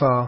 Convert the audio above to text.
far.